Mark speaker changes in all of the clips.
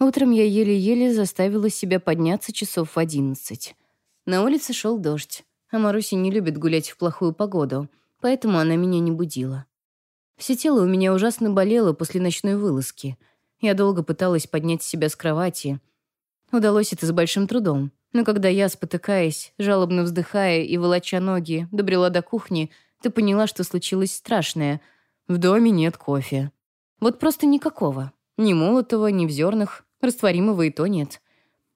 Speaker 1: Утром я еле-еле заставила себя подняться часов в одиннадцать. На улице шел дождь, а Маруся не любит гулять в плохую погоду, поэтому она меня не будила. Все тело у меня ужасно болело после ночной вылазки. Я долго пыталась поднять себя с кровати. Удалось это с большим трудом. Но когда я, спотыкаясь, жалобно вздыхая и волоча ноги, добрела до кухни, ты поняла, что случилось страшное. В доме нет кофе. Вот просто никакого. Ни молотого, ни в зернах. Растворимого и то нет.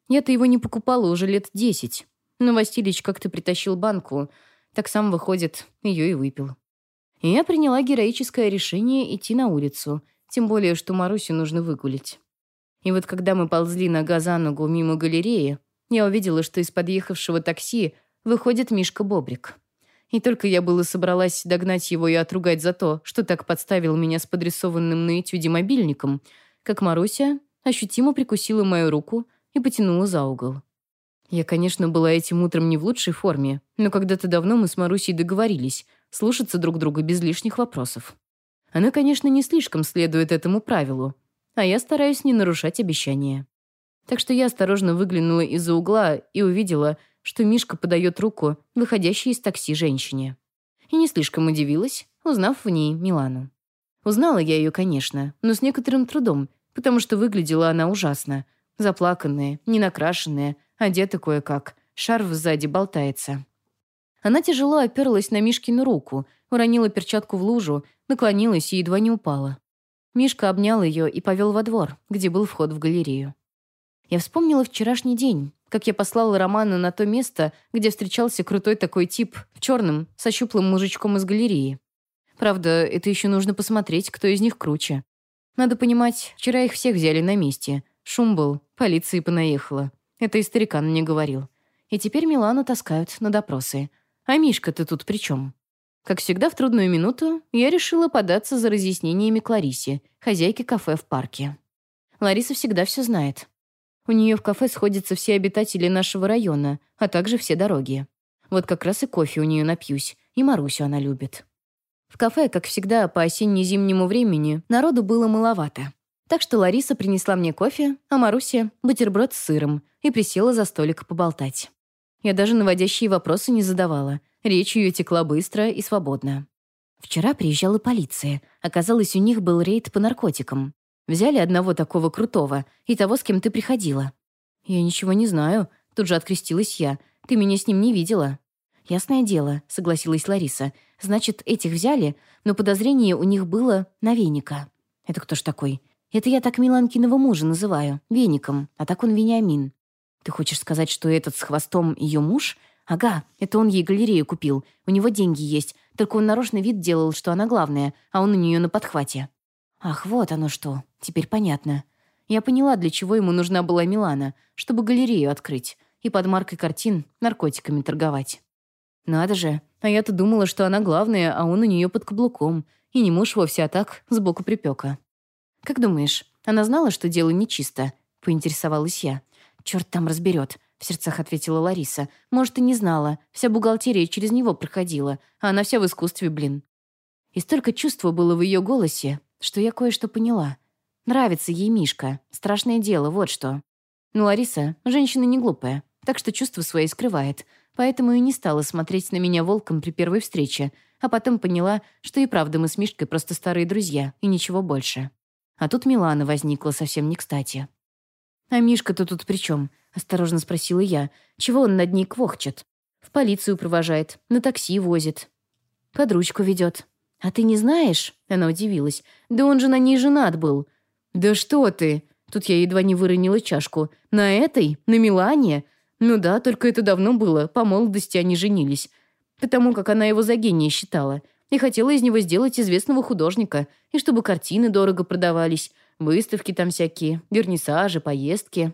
Speaker 1: Я-то его не покупала уже лет десять. Но Василич как-то притащил банку, так сам, выходит, ее и выпил. И я приняла героическое решение идти на улицу, тем более, что Марусю нужно выгулить. И вот когда мы ползли нога за ногу мимо галереи, я увидела, что из подъехавшего такси выходит Мишка Бобрик. И только я было собралась догнать его и отругать за то, что так подставил меня с подрисованным на этюде мобильником, как Маруся ощутимо прикусила мою руку и потянула за угол. Я, конечно, была этим утром не в лучшей форме, но когда-то давно мы с Марусей договорились слушаться друг друга без лишних вопросов. Она, конечно, не слишком следует этому правилу, а я стараюсь не нарушать обещания. Так что я осторожно выглянула из-за угла и увидела, что Мишка подает руку выходящей из такси женщине. И не слишком удивилась, узнав в ней Милану. Узнала я ее, конечно, но с некоторым трудом, потому что выглядела она ужасно. Заплаканная, ненакрашенная, одета кое-как, шарф сзади болтается. Она тяжело оперлась на Мишкину руку, уронила перчатку в лужу, наклонилась и едва не упала. Мишка обнял ее и повел во двор, где был вход в галерею. Я вспомнила вчерашний день, как я послала Романа на то место, где встречался крутой такой тип в черном, со щуплым мужичком из галереи. Правда, это еще нужно посмотреть, кто из них круче. Надо понимать, вчера их всех взяли на месте. Шум был, полиция понаехала. Это и старикан мне говорил. И теперь Милану таскают на допросы. А Мишка-то тут при чем? Как всегда, в трудную минуту я решила податься за разъяснениями к Ларисе, хозяйке кафе в парке. Лариса всегда все знает. У нее в кафе сходятся все обитатели нашего района, а также все дороги. Вот как раз и кофе у нее напьюсь, и Марусю она любит. В кафе, как всегда, по осенне-зимнему времени народу было маловато. Так что Лариса принесла мне кофе, а Маруся — бутерброд с сыром и присела за столик поболтать. Я даже наводящие вопросы не задавала. Речь ее текла быстро и свободно. Вчера приезжала полиция. Оказалось, у них был рейд по наркотикам. Взяли одного такого крутого и того, с кем ты приходила. Я ничего не знаю. Тут же открестилась я. Ты меня с ним не видела. «Ясное дело», — согласилась Лариса. «Значит, этих взяли, но подозрение у них было на веника». «Это кто ж такой?» Это я так Миланкиного мужа называю, веником, а так он Вениамин. Ты хочешь сказать, что этот с хвостом ее муж? Ага, это он ей галерею купил. У него деньги есть, только он нарочно вид делал, что она главная, а он у нее на подхвате. Ах, вот оно что. Теперь понятно. Я поняла, для чего ему нужна была Милана, чтобы галерею открыть и под маркой картин наркотиками торговать. Надо же, а я-то думала, что она главная, а он у нее под каблуком. И не муж вовсе, а так, сбоку припека. «Как думаешь, она знала, что дело нечисто?» — поинтересовалась я. «Черт там разберет», — в сердцах ответила Лариса. «Может, и не знала. Вся бухгалтерия через него проходила, а она вся в искусстве, блин». И столько чувства было в ее голосе, что я кое-что поняла. Нравится ей Мишка. Страшное дело, вот что. Но Лариса — женщина не глупая, так что чувства свои скрывает, поэтому и не стала смотреть на меня волком при первой встрече, а потом поняла, что и правда мы с Мишкой просто старые друзья, и ничего больше. А тут Милана возникла совсем не кстати. «А Мишка-то тут при чем? осторожно спросила я. «Чего он над ней квохчет? В полицию провожает, на такси возит. Под ручку ведет. А ты не знаешь?» Она удивилась. «Да он же на ней женат был». «Да что ты!» Тут я едва не выронила чашку. «На этой? На Милане?» «Ну да, только это давно было. По молодости они женились. Потому как она его за гения считала и хотела из него сделать известного художника, и чтобы картины дорого продавались, выставки там всякие, вернисажи, поездки.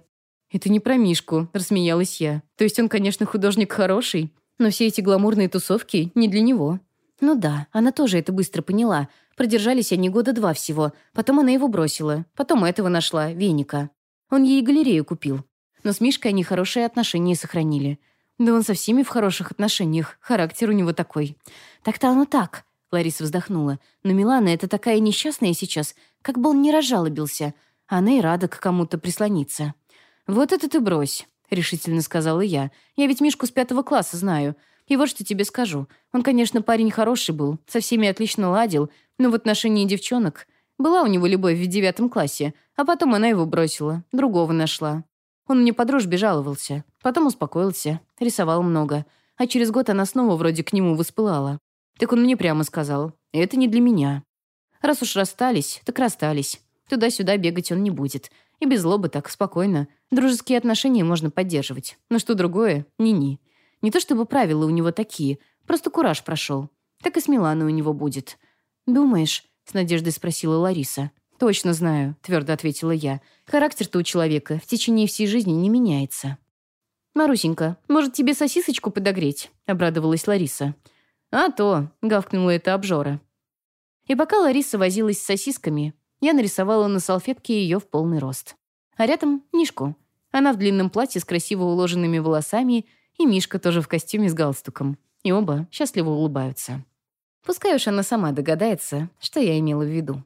Speaker 1: «Это не про Мишку», — рассмеялась я. «То есть он, конечно, художник хороший, но все эти гламурные тусовки не для него». Ну да, она тоже это быстро поняла. Продержались они года два всего. Потом она его бросила. Потом этого нашла, веника. Он ей галерею купил. Но с Мишкой они хорошие отношения сохранили. Да он со всеми в хороших отношениях. Характер у него такой. Так-то оно так. Лариса вздохнула. «Но Милана это такая несчастная сейчас, как бы он не разжалобился. Она и рада к кому-то прислониться. «Вот это ты брось», — решительно сказала я. «Я ведь Мишку с пятого класса знаю. И вот что тебе скажу. Он, конечно, парень хороший был, со всеми отлично ладил, но в отношении девчонок... Была у него любовь в девятом классе, а потом она его бросила, другого нашла. Он мне по дружбе жаловался, потом успокоился, рисовал много. А через год она снова вроде к нему воспылала. Так он мне прямо сказал, это не для меня. Раз уж расстались, так расстались. Туда-сюда бегать он не будет. И без злобы так, спокойно. Дружеские отношения можно поддерживать. Но что другое — ни-ни. Не то чтобы правила у него такие, просто кураж прошел. Так и с Миланой у него будет. «Думаешь?» — с надеждой спросила Лариса. «Точно знаю», — твердо ответила я. «Характер-то у человека в течение всей жизни не меняется». «Марусенька, может, тебе сосисочку подогреть?» — обрадовалась Лариса. «А то», — гавкнула эта обжора. И пока Лариса возилась с сосисками, я нарисовала на салфетке ее в полный рост. А рядом — Мишку. Она в длинном платье с красиво уложенными волосами, и Мишка тоже в костюме с галстуком. И оба счастливо улыбаются. Пускай уж она сама догадается, что я имела в виду.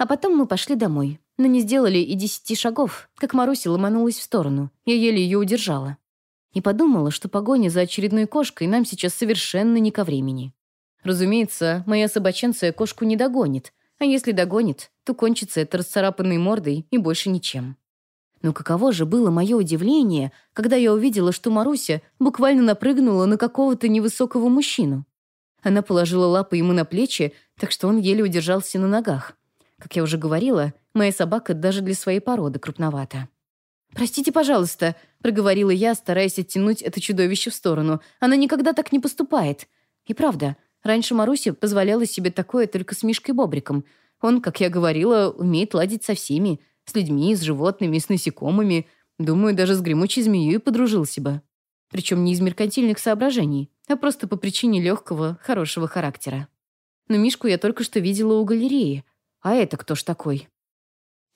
Speaker 1: А потом мы пошли домой, но не сделали и десяти шагов, как Маруся ломанулась в сторону. Я еле ее удержала. И подумала, что погоня за очередной кошкой нам сейчас совершенно не ко времени. Разумеется, моя собаченция кошку не догонит, а если догонит, то кончится это расцарапанной мордой и больше ничем. Но каково же было мое удивление, когда я увидела, что Маруся буквально напрыгнула на какого-то невысокого мужчину. Она положила лапы ему на плечи, так что он еле удержался на ногах. Как я уже говорила, моя собака даже для своей породы крупновата. «Простите, пожалуйста», — проговорила я, стараясь оттянуть это чудовище в сторону. «Она никогда так не поступает». И правда, раньше Маруся позволяла себе такое только с Мишкой Бобриком. Он, как я говорила, умеет ладить со всеми, с людьми, с животными, с насекомыми. Думаю, даже с гремучей змеей подружился бы. Причем не из меркантильных соображений, а просто по причине легкого, хорошего характера. Но Мишку я только что видела у галереи. А это кто ж такой?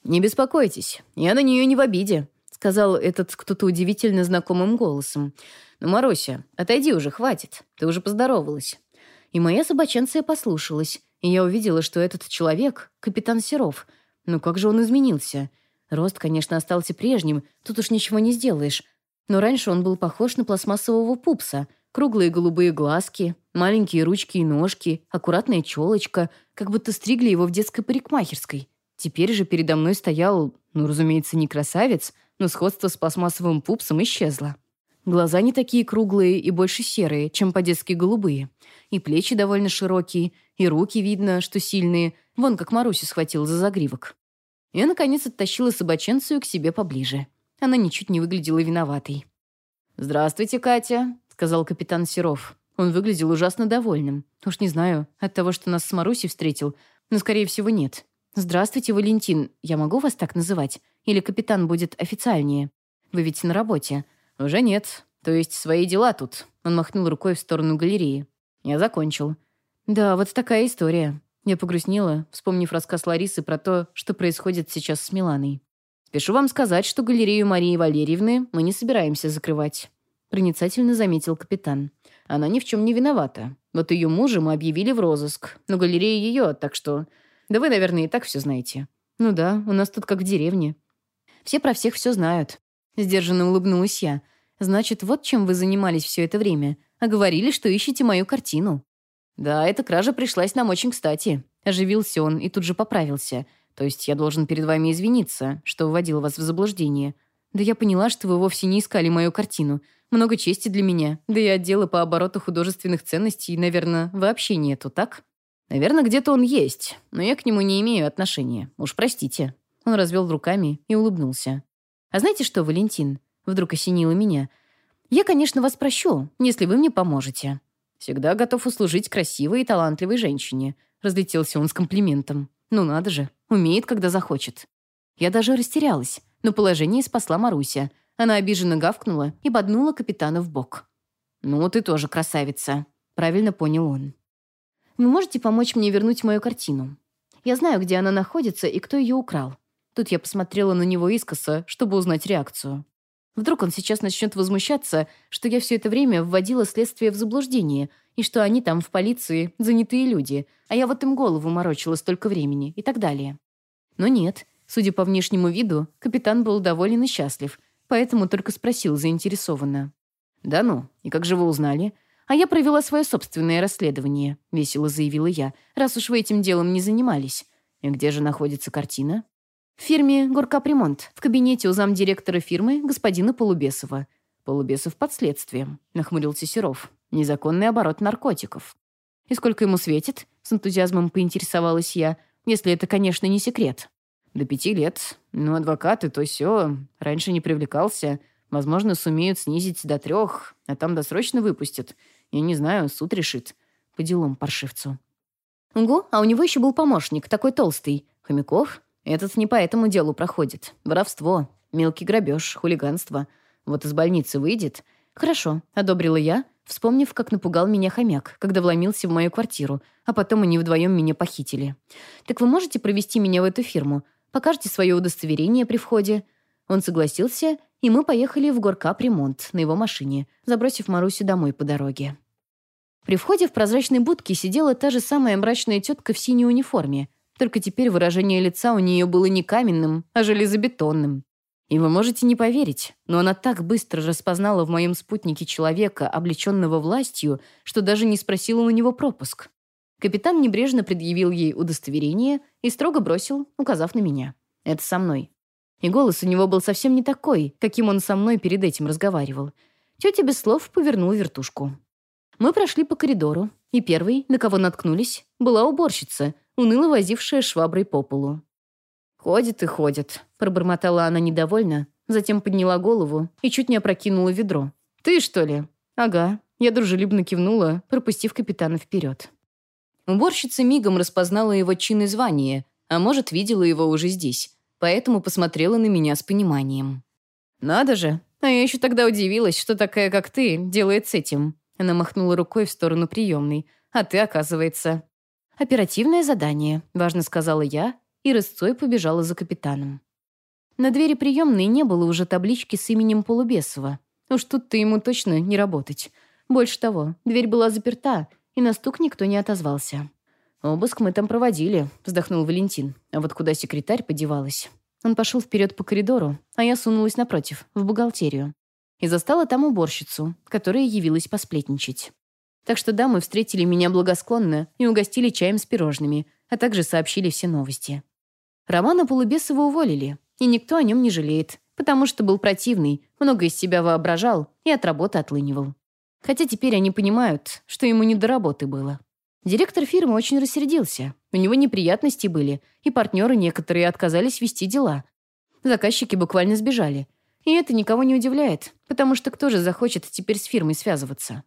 Speaker 1: «Не беспокойтесь, я на нее не в обиде», — сказал этот кто-то удивительно знакомым голосом. «Но, Маруся, отойди уже, хватит. Ты уже поздоровалась». И моя собаченция послушалась, и я увидела, что этот человек — капитан Серов. Ну как же он изменился? Рост, конечно, остался прежним, тут уж ничего не сделаешь. Но раньше он был похож на пластмассового пупса. Круглые голубые глазки, маленькие ручки и ножки, аккуратная челочка, как будто стригли его в детской парикмахерской. Теперь же передо мной стоял, ну, разумеется, не красавец, но сходство с пластмассовым пупсом исчезло. Глаза не такие круглые и больше серые, чем по-детски голубые. И плечи довольно широкие, и руки видно, что сильные. Вон как Маруся схватила за загривок. Я, наконец, оттащила собаченцию к себе поближе. Она ничуть не выглядела виноватой. «Здравствуйте, Катя», — сказал капитан Серов. Он выглядел ужасно довольным. Уж не знаю, от того, что нас с Марусей встретил, но, скорее всего, нет. «Здравствуйте, Валентин. Я могу вас так называть? Или капитан будет официальнее? Вы ведь на работе?» «Уже нет. То есть свои дела тут». Он махнул рукой в сторону галереи. «Я закончил». «Да, вот такая история». Я погрустнела, вспомнив рассказ Ларисы про то, что происходит сейчас с Миланой. «Спешу вам сказать, что галерею Марии Валерьевны мы не собираемся закрывать», проницательно заметил капитан. «Она ни в чем не виновата. Вот ее мужа мы объявили в розыск, но галерея ее, так что... Да вы, наверное, и так все знаете». «Ну да, у нас тут как в деревне». «Все про всех все знают. Сдержанно улыбнулась я. «Значит, вот чем вы занимались все это время. А говорили, что ищете мою картину». «Да, эта кража пришлась нам очень кстати». Оживился он и тут же поправился. «То есть я должен перед вами извиниться, что вводил вас в заблуждение. Да я поняла, что вы вовсе не искали мою картину. Много чести для меня. Да и отдела по обороту художественных ценностей, наверное, вообще нету, так?» «Наверное, где-то он есть, но я к нему не имею отношения. Уж простите». Он развел руками и улыбнулся. А знаете что, Валентин? Вдруг осенило меня. Я, конечно, вас прощу, если вы мне поможете. Всегда готов услужить красивой и талантливой женщине. Разлетелся он с комплиментом. Ну надо же, умеет, когда захочет. Я даже растерялась, но положение спасла Маруся. Она обиженно гавкнула и боднула капитана в бок. «Ну, ты тоже красавица», — правильно понял он. «Вы можете помочь мне вернуть мою картину? Я знаю, где она находится и кто ее украл. Тут я посмотрела на него искоса, чтобы узнать реакцию. Вдруг он сейчас начнет возмущаться, что я все это время вводила следствие в заблуждение, и что они там в полиции занятые люди, а я вот им голову морочила столько времени и так далее. Но нет, Судя по внешнему виду, капитан был доволен и счастлив, поэтому только спросил заинтересованно. «Да ну, и как же вы узнали?» «А я провела свое собственное расследование», — весело заявила я, «раз уж вы этим делом не занимались. И где же находится картина?» «В фирме «Горкапремонт», в кабинете у замдиректора фирмы господина Полубесова». «Полубесов под следствием», — нахмурился Серов. «Незаконный оборот наркотиков». «И сколько ему светит?» — с энтузиазмом поинтересовалась я, если это, конечно, не секрет. «До пяти лет. Ну, адвокаты, то все. Раньше не привлекался. Возможно, сумеют снизить до трех, а там досрочно выпустят. Я не знаю, суд решит. По делам паршивцу». «Угу, а у него еще был помощник, такой толстый. Хомяков? Этот не по этому делу проходит. Воровство, мелкий грабеж, хулиганство. Вот из больницы выйдет. Хорошо, одобрила я, вспомнив, как напугал меня хомяк, когда вломился в мою квартиру, а потом они вдвоем меня похитили. «Так вы можете провести меня в эту фирму? Покажете свое удостоверение при входе?» Он согласился, и мы поехали в горкап ремонт на его машине, забросив Марусю домой по дороге. При входе в прозрачной будке сидела та же самая мрачная тетка в синей униформе, только теперь выражение лица у нее было не каменным, а железобетонным. И вы можете не поверить, но она так быстро распознала в моем спутнике человека, облеченного властью, что даже не спросила у него пропуск. Капитан небрежно предъявил ей удостоверение и строго бросил, указав на меня. «Это со мной». И голос у него был совсем не такой, каким он со мной перед этим разговаривал. Тетя без слов повернула вертушку. Мы прошли по коридору, и первой, на кого наткнулись, была уборщица, уныло возившая шваброй по полу. «Ходит и ходит», — пробормотала она недовольно, затем подняла голову и чуть не опрокинула ведро. «Ты, что ли?» «Ага». Я дружелюбно кивнула, пропустив капитана вперед. Уборщица мигом распознала его чин и звание, а может, видела его уже здесь, поэтому посмотрела на меня с пониманием. «Надо же! А я еще тогда удивилась, что такая, как ты, делает с этим». Она махнула рукой в сторону приемной. «А ты, оказывается...» «Оперативное задание», — важно сказала я, и рысцой побежала за капитаном. На двери приемной не было уже таблички с именем Полубесова. Уж тут-то ему точно не работать. Больше того, дверь была заперта, и на стук никто не отозвался. «Обыск мы там проводили», — вздохнул Валентин. «А вот куда секретарь подевалась?» Он пошел вперед по коридору, а я сунулась напротив, в бухгалтерию. И застала там уборщицу, которая явилась посплетничать. Так что дамы встретили меня благосклонно и угостили чаем с пирожными, а также сообщили все новости. Романа Полубесова уволили, и никто о нем не жалеет, потому что был противный, много из себя воображал и от работы отлынивал. Хотя теперь они понимают, что ему не до работы было. Директор фирмы очень рассердился. У него неприятности были, и партнеры некоторые отказались вести дела. Заказчики буквально сбежали. И это никого не удивляет, потому что кто же захочет теперь с фирмой связываться?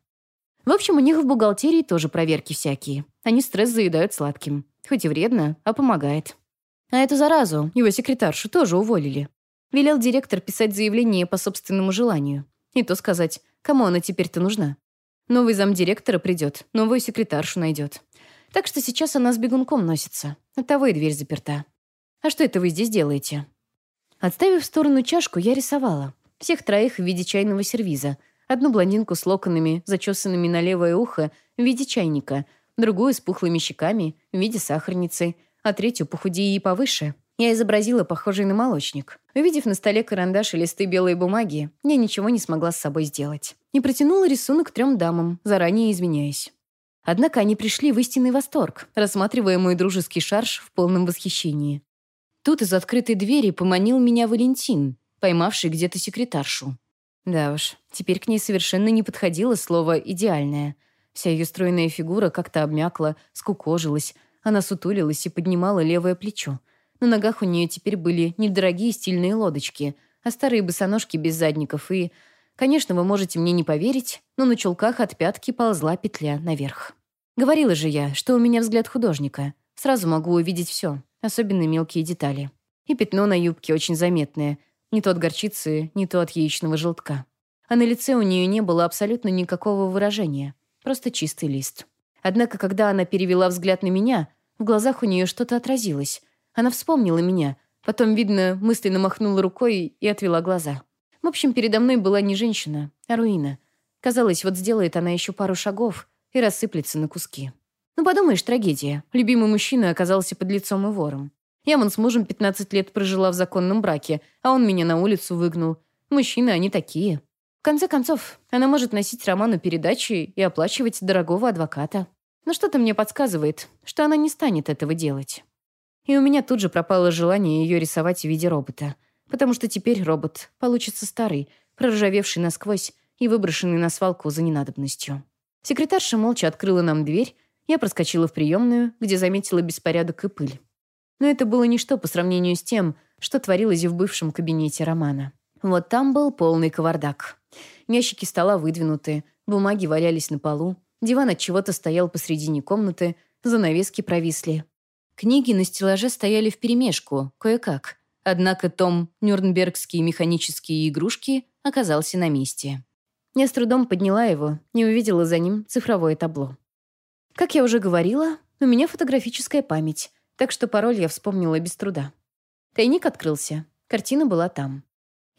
Speaker 1: В общем, у них в бухгалтерии тоже проверки всякие. Они стресс заедают сладким. Хоть и вредно, а помогает. А эту заразу, его секретаршу, тоже уволили. Велел директор писать заявление по собственному желанию. И то сказать, кому она теперь-то нужна. Новый замдиректора придет, новую секретаршу найдет. Так что сейчас она с бегунком носится. Оттого и дверь заперта. А что это вы здесь делаете? Отставив в сторону чашку, я рисовала. Всех троих в виде чайного сервиза. Одну блондинку с локонами, зачесанными на левое ухо, в виде чайника. Другую с пухлыми щеками, в виде сахарницы — а третью похудее и повыше. Я изобразила похожий на молочник. Увидев на столе карандаш и листы белой бумаги, я ничего не смогла с собой сделать. И протянула рисунок трем дамам, заранее извиняясь. Однако они пришли в истинный восторг, рассматривая мой дружеский шарж в полном восхищении. Тут из открытой двери поманил меня Валентин, поймавший где-то секретаршу. Да уж, теперь к ней совершенно не подходило слово «идеальное». Вся ее стройная фигура как-то обмякла, скукожилась, она сутулилась и поднимала левое плечо. На ногах у нее теперь были недорогие стильные лодочки, а старые босоножки без задников и... Конечно, вы можете мне не поверить, но на чулках от пятки ползла петля наверх. Говорила же я, что у меня взгляд художника. Сразу могу увидеть все, особенно мелкие детали. И пятно на юбке очень заметное. Не то от горчицы, не то от яичного желтка. А на лице у нее не было абсолютно никакого выражения. Просто чистый лист. Однако, когда она перевела взгляд на меня, в глазах у нее что-то отразилось. Она вспомнила меня. Потом, видно, мысленно махнула рукой и отвела глаза. В общем, передо мной была не женщина, а руина. Казалось, вот сделает она еще пару шагов и рассыплется на куски. Ну, подумаешь, трагедия. Любимый мужчина оказался под лицом и вором. Я вон с мужем 15 лет прожила в законном браке, а он меня на улицу выгнал. Мужчины, они такие. В конце концов, она может носить Роману передачи и оплачивать дорогого адвоката. Но что-то мне подсказывает, что она не станет этого делать. И у меня тут же пропало желание ее рисовать в виде робота. Потому что теперь робот получится старый, проржавевший насквозь и выброшенный на свалку за ненадобностью. Секретарша молча открыла нам дверь, я проскочила в приемную, где заметила беспорядок и пыль. Но это было ничто по сравнению с тем, что творилось в бывшем кабинете Романа. Вот там был полный кавардак. Ящики стола выдвинуты, бумаги валялись на полу, диван от чего-то стоял посредине комнаты, занавески провисли. Книги на стеллаже стояли вперемешку, кое-как. Однако том «Нюрнбергские механические игрушки» оказался на месте. Я с трудом подняла его, не увидела за ним цифровое табло. Как я уже говорила, у меня фотографическая память, так что пароль я вспомнила без труда. Тайник открылся, картина была там.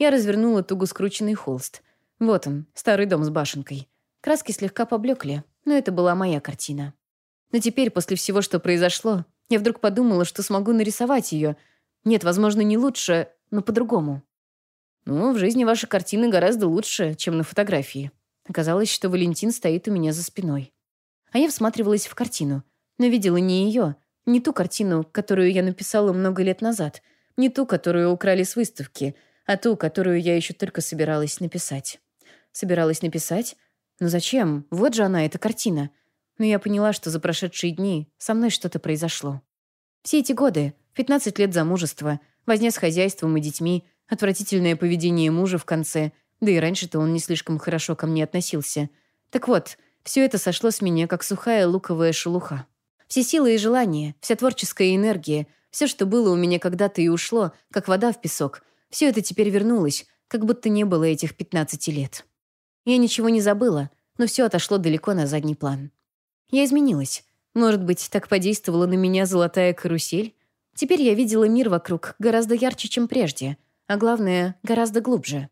Speaker 1: Я развернула туго скрученный холст. Вот он, старый дом с башенкой. Краски слегка поблекли, но это была моя картина. Но теперь, после всего, что произошло, я вдруг подумала, что смогу нарисовать ее. Нет, возможно, не лучше, но по-другому. Ну, в жизни ваши картины гораздо лучше, чем на фотографии. Оказалось, что Валентин стоит у меня за спиной. А я всматривалась в картину, но видела не ее, не ту картину, которую я написала много лет назад, не ту, которую украли с выставки, а ту, которую я еще только собиралась написать. Собиралась написать? Но зачем? Вот же она, эта картина. Но я поняла, что за прошедшие дни со мной что-то произошло. Все эти годы, 15 лет замужества, возня с хозяйством и детьми, отвратительное поведение мужа в конце, да и раньше-то он не слишком хорошо ко мне относился. Так вот, все это сошло с меня, как сухая луковая шелуха. Все силы и желания, вся творческая энергия, все, что было у меня когда-то и ушло, как вода в песок, все это теперь вернулось, как будто не было этих 15 лет. Я ничего не забыла, но все отошло далеко на задний план. Я изменилась. Может быть, так подействовала на меня золотая карусель? Теперь я видела мир вокруг гораздо ярче, чем прежде, а главное, гораздо глубже.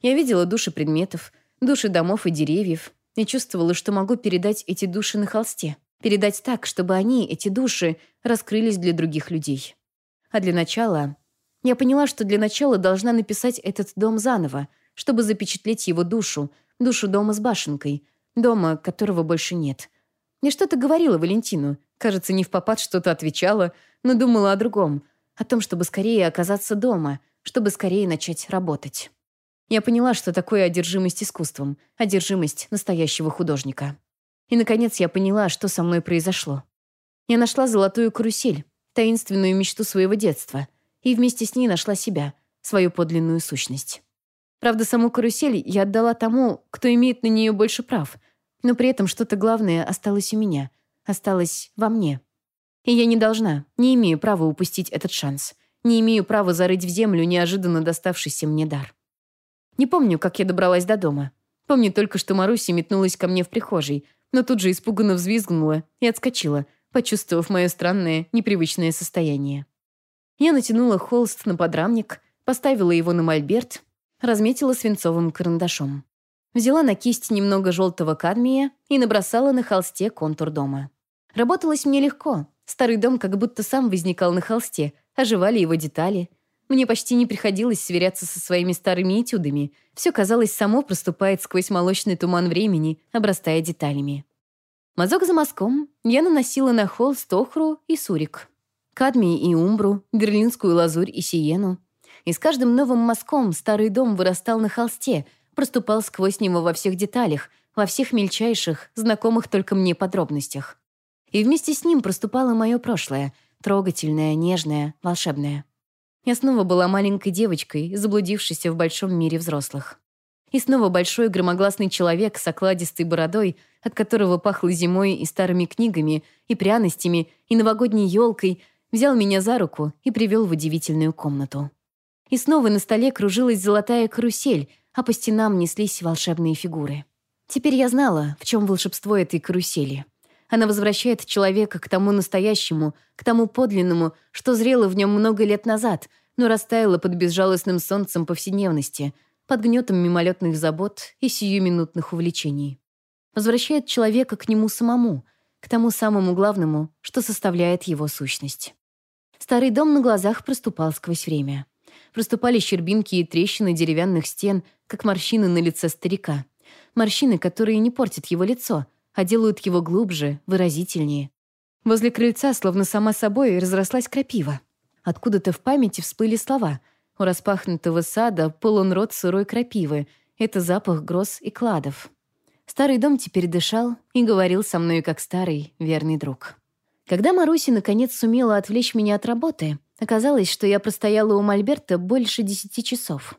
Speaker 1: Я видела души предметов, души домов и деревьев, и чувствовала, что могу передать эти души на холсте. Передать так, чтобы они, эти души, раскрылись для других людей. А для начала... Я поняла, что для начала должна написать этот дом заново, чтобы запечатлеть его душу, душу дома с башенкой, дома, которого больше нет. Я что-то говорила Валентину, кажется, не в попад что-то отвечала, но думала о другом, о том, чтобы скорее оказаться дома, чтобы скорее начать работать. Я поняла, что такое одержимость искусством, одержимость настоящего художника. И, наконец, я поняла, что со мной произошло. Я нашла золотую карусель, таинственную мечту своего детства, и вместе с ней нашла себя, свою подлинную сущность. Правда, саму карусель я отдала тому, кто имеет на нее больше прав, но при этом что-то главное осталось у меня, осталось во мне. И я не должна, не имею права упустить этот шанс, не имею права зарыть в землю неожиданно доставшийся мне дар. Не помню, как я добралась до дома. Помню только, что Маруся метнулась ко мне в прихожей, но тут же испуганно взвизгнула и отскочила, почувствовав мое странное, непривычное состояние. Я натянула холст на подрамник, поставила его на мольберт, разметила свинцовым карандашом. Взяла на кисть немного желтого кадмия и набросала на холсте контур дома. Работалось мне легко. Старый дом как будто сам возникал на холсте, оживали его детали — мне почти не приходилось сверяться со своими старыми этюдами. Все, казалось, само проступает сквозь молочный туман времени, обрастая деталями. Мазок за мазком я наносила на холст охру и сурик. Кадмий и умбру, берлинскую лазурь и сиену. И с каждым новым мазком старый дом вырастал на холсте, проступал сквозь него во всех деталях, во всех мельчайших, знакомых только мне подробностях. И вместе с ним проступало мое прошлое, трогательное, нежное, волшебное. Я снова была маленькой девочкой, заблудившейся в большом мире взрослых. И снова большой громогласный человек с окладистой бородой, от которого пахло зимой и старыми книгами, и пряностями, и новогодней елкой, взял меня за руку и привел в удивительную комнату. И снова на столе кружилась золотая карусель, а по стенам неслись волшебные фигуры. Теперь я знала, в чем волшебство этой карусели. Она возвращает человека к тому настоящему, к тому подлинному, что зрело в нем много лет назад, но растаяло под безжалостным солнцем повседневности, под гнетом мимолетных забот и сиюминутных увлечений. Возвращает человека к нему самому, к тому самому главному, что составляет его сущность. Старый дом на глазах проступал сквозь время. Проступали щербинки и трещины деревянных стен, как морщины на лице старика. Морщины, которые не портят его лицо, а делают его глубже, выразительнее. Возле крыльца, словно сама собой, разрослась крапива. Откуда-то в памяти всплыли слова. У распахнутого сада полон рот сырой крапивы. Это запах гроз и кладов. Старый дом теперь дышал и говорил со мной как старый, верный друг. Когда Маруся наконец сумела отвлечь меня от работы, оказалось, что я простояла у Мольберта больше десяти часов.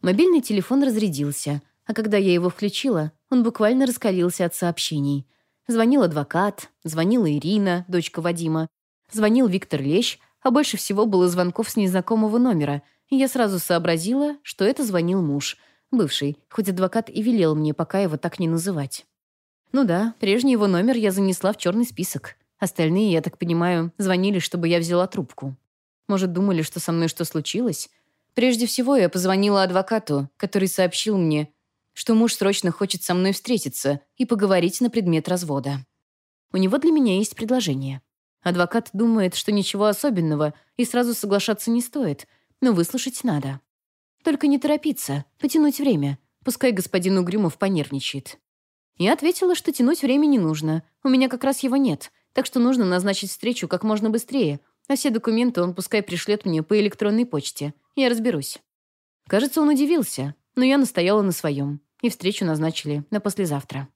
Speaker 1: Мобильный телефон разрядился, а когда я его включила, он буквально раскалился от сообщений. Звонил адвокат, звонила Ирина, дочка Вадима, звонил Виктор Лещ, а больше всего было звонков с незнакомого номера, и я сразу сообразила, что это звонил муж, бывший, хоть адвокат и велел мне пока его так не называть. Ну да, прежний его номер я занесла в черный список. Остальные, я так понимаю, звонили, чтобы я взяла трубку. Может, думали, что со мной что случилось? Прежде всего, я позвонила адвокату, который сообщил мне, что муж срочно хочет со мной встретиться и поговорить на предмет развода. У него для меня есть предложение. Адвокат думает, что ничего особенного, и сразу соглашаться не стоит, но выслушать надо. Только не торопиться, потянуть время, пускай господин Угрюмов понервничает. Я ответила, что тянуть время не нужно, у меня как раз его нет — так что нужно назначить встречу как можно быстрее, а все документы он пускай пришлет мне по электронной почте. Я разберусь. Кажется, он удивился, но я настояла на своем, и встречу назначили на послезавтра.